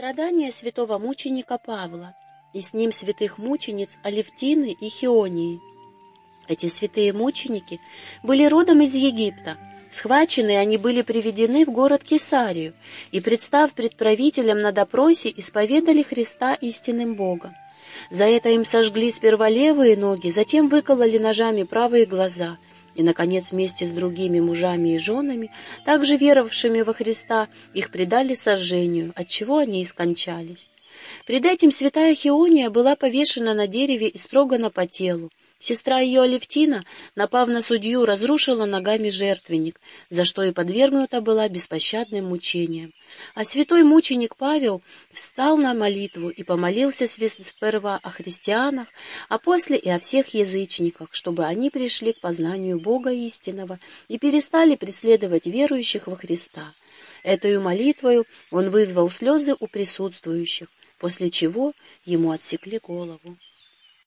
Страдания святого мученика Павла, и с ним святых мучениц Алевтины и Хионии. Эти святые мученики были родом из Египта. Схваченные они были приведены в город Кесарию и, представ пред правителем на допросе, исповедали Христа истинным Богом. За это им сожгли сперва левые ноги, затем выкололи ножами правые глаза — и, наконец, вместе с другими мужами и женами, также веровавшими во Христа, их предали сожжению, от чего они и скончались. Пред этим святая Хиония была повешена на дереве и строгана по телу. Сестра ее Алевтина, напав на судью, разрушила ногами жертвенник, за что и подвергнута была беспощадным мучениям. А святой мученик Павел встал на молитву и помолился сперва о христианах, а после и о всех язычниках, чтобы они пришли к познанию Бога истинного и перестали преследовать верующих во Христа. Этою молитвою он вызвал слезы у присутствующих, после чего ему отсекли голову.